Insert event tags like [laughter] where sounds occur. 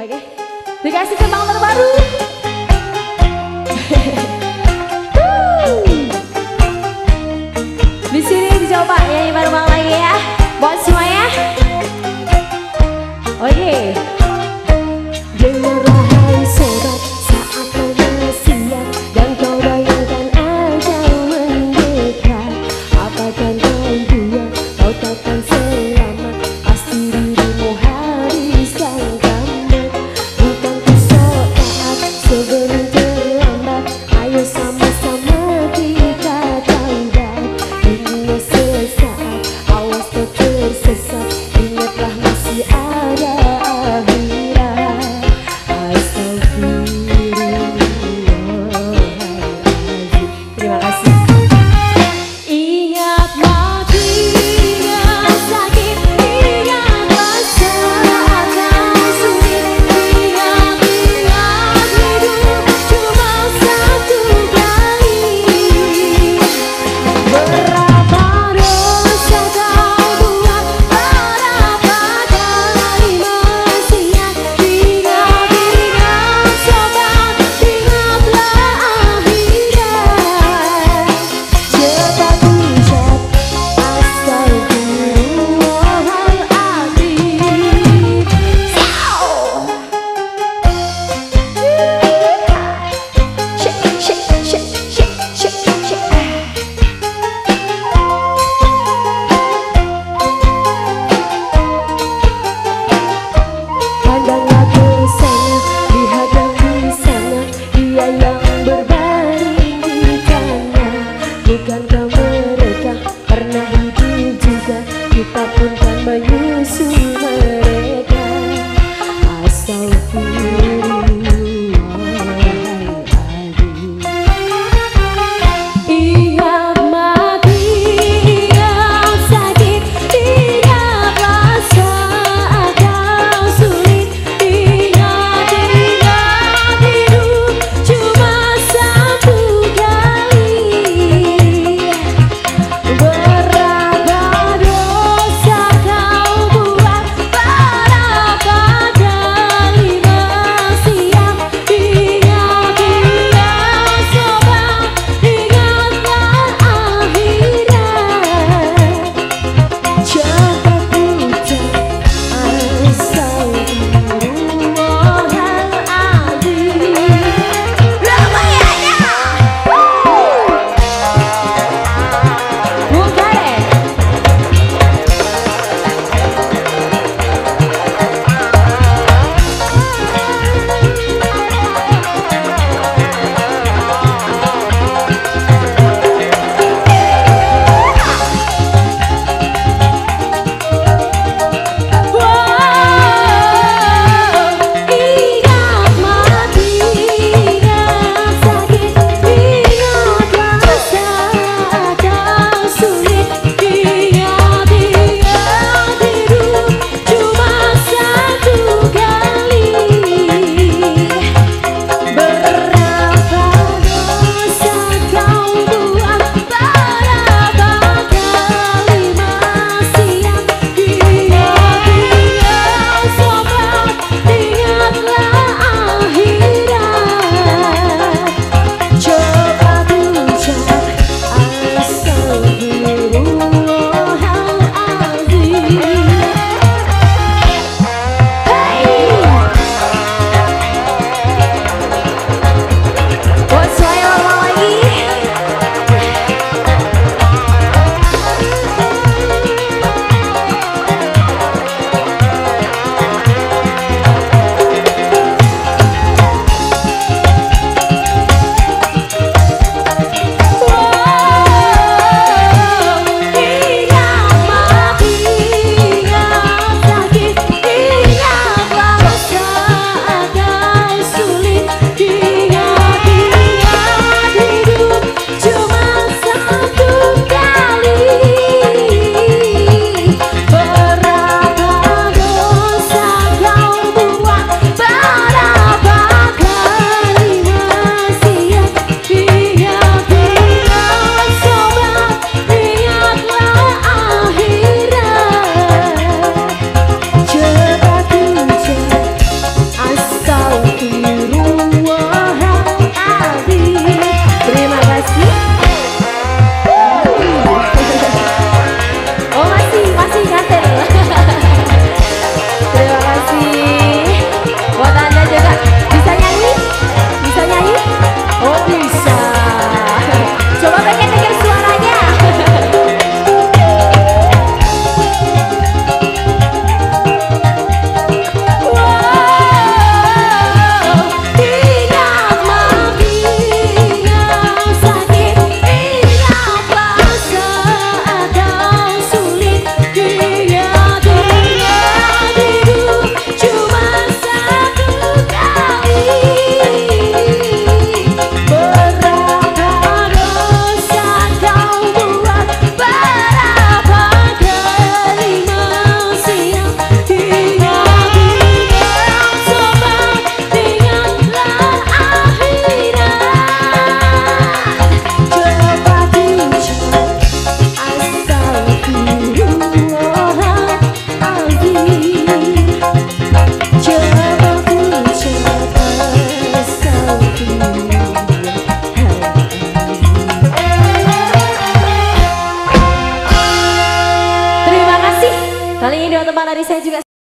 Oke, okay. dikasih kembang terbaru. [laughs] Di sini dicoba nyanyi bareng-bareng.